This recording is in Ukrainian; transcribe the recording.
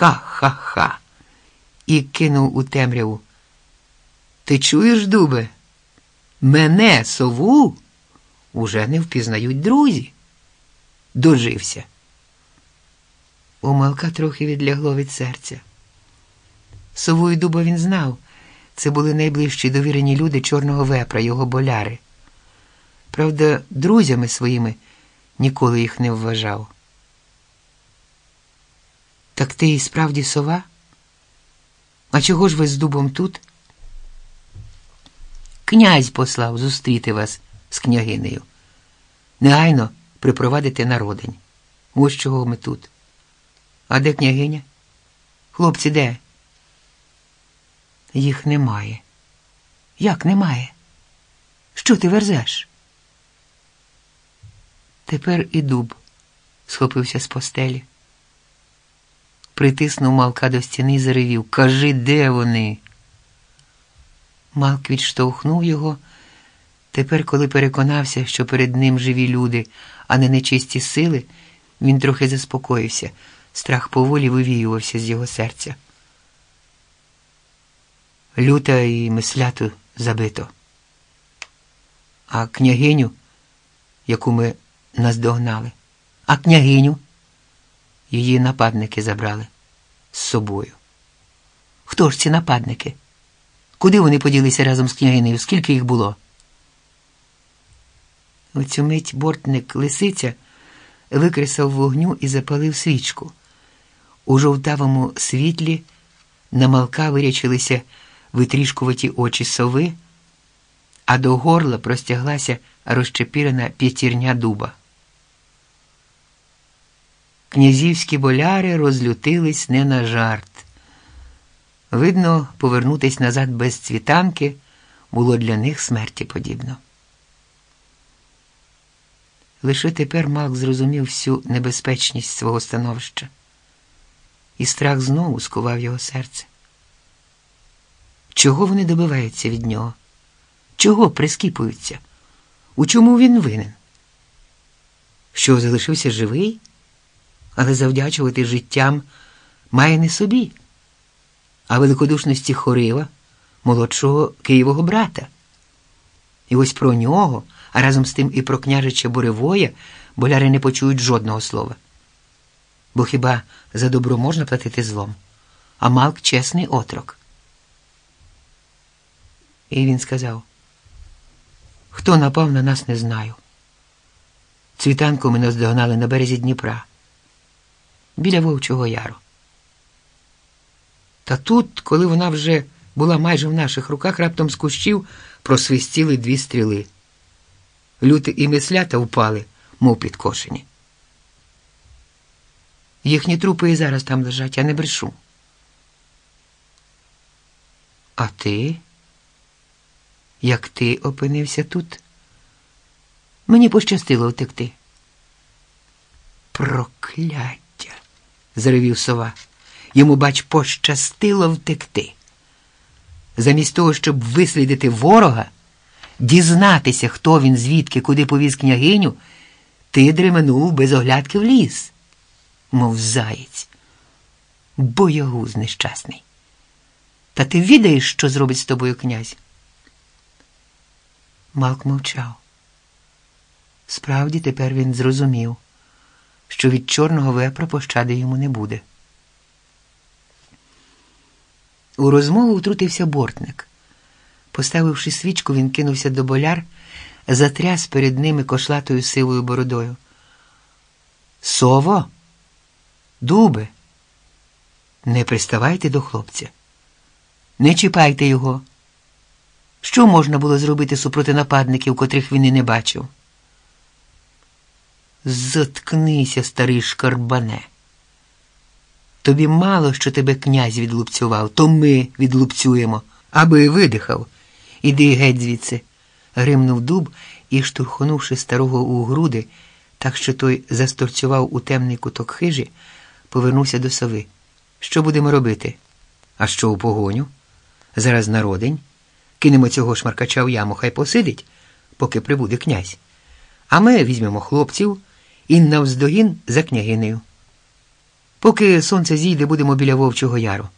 Ха-ха-ха. І кинув у темряву. Ти чуєш, дубе? Мене, сову, уже не впізнають друзі. Дожився. У Малка трохи відлягло від серця. Сову і дуба він знав. Це були найближчі довірені люди чорного вепра, його боляри. Правда, друзями своїми ніколи їх не вважав. Так ти і справді сова? А чого ж ви з дубом тут? Князь послав зустріти вас з княгинею. Негайно припровадити на родень. Ось чого ми тут. А де княгиня? Хлопці, де? Їх немає. Як немає? Що ти верзеш? Тепер і дуб схопився з постелі. Притиснув Малка до стіни і заревів. Кажи, де вони? Малк відштовхнув його. Тепер, коли переконався, що перед ним живі люди, а не нечисті сили, він трохи заспокоївся. Страх поволі вивіювався з його серця. Люта і мисляту забито. А княгиню, яку ми наздогнали, а княгиню її нападники забрали з собою. Хто ж ці нападники? Куди вони поділися разом з княгинею? Скільки їх було? У цю мить бортник лисиця викресав вогню і запалив свічку. У жовтавому світлі на малка вирячилися витрішкуваті очі сови, а до горла простяглася розчепірена п'ятірня дуба. Князівські боляри розлютились не на жарт. Видно, повернутись назад без цвітанки було для них смерті подібно. Лише тепер Малк зрозумів всю небезпечність свого становища, і страх знову скував його серце. Чого вони добиваються від нього? Чого прискіпуються? У чому він винен? Що залишився живий, але завдячувати життям має не собі, а великодушності Хорива, молодшого Києвого брата. І ось про нього, а разом з тим і про княжича Буревоя, боляри не почують жодного слова. Бо хіба за добро можна платити злом, а Малк чесний отрок. І він сказав: Хто напав на нас, не знаю. Цвітанку ми наздогнали на березі Дніпра, біля Вовчого Яру. Та тут, коли вона вже була майже в наших руках, раптом з кущів просвистіли дві стріли. Люти і мислята впали, мов підкошені. Їхні трупи і зараз там лежать, я не брешу. А ти? Як ти опинився тут? Мені пощастило втекти. Прокляття, заревів сова. Йому, бач, пощастило втекти. Замість того, щоб вислідити ворога, дізнатися, хто він, звідки, куди повіз княгиню, ти дременув без оглядки в ліс, мов заєць, боягуз нещасний. Та ти відаєш, що зробить з тобою князь? Малк мовчав. Справді тепер він зрозумів, що від чорного вепра пощади йому не буде. У розмову втрутився бортник. Поставивши свічку, він кинувся до боляр, затряс перед ними кошлатою сивою бородою. Сово, дубе, не приставайте до хлопця, не чіпайте його. Що можна було зробити супроти нападників, котрих він і не бачив? Заткнися, старий шкарбане. Тобі мало, що тебе князь відлупцював, то ми відлупцюємо, аби видихав. Іди геть звідси. Гримнув дуб і, штурхонувши старого у груди, так що той засторцював у темний куток хижі, повернувся до сови. Що будемо робити? А що у погоню? Зараз народень. Кинемо цього шмаркача в яму, хай посидить, поки прибуде князь. А ми візьмемо хлопців і навздогін за княгинею. Поки сонце зійде, будемо біля Вовчого Яру.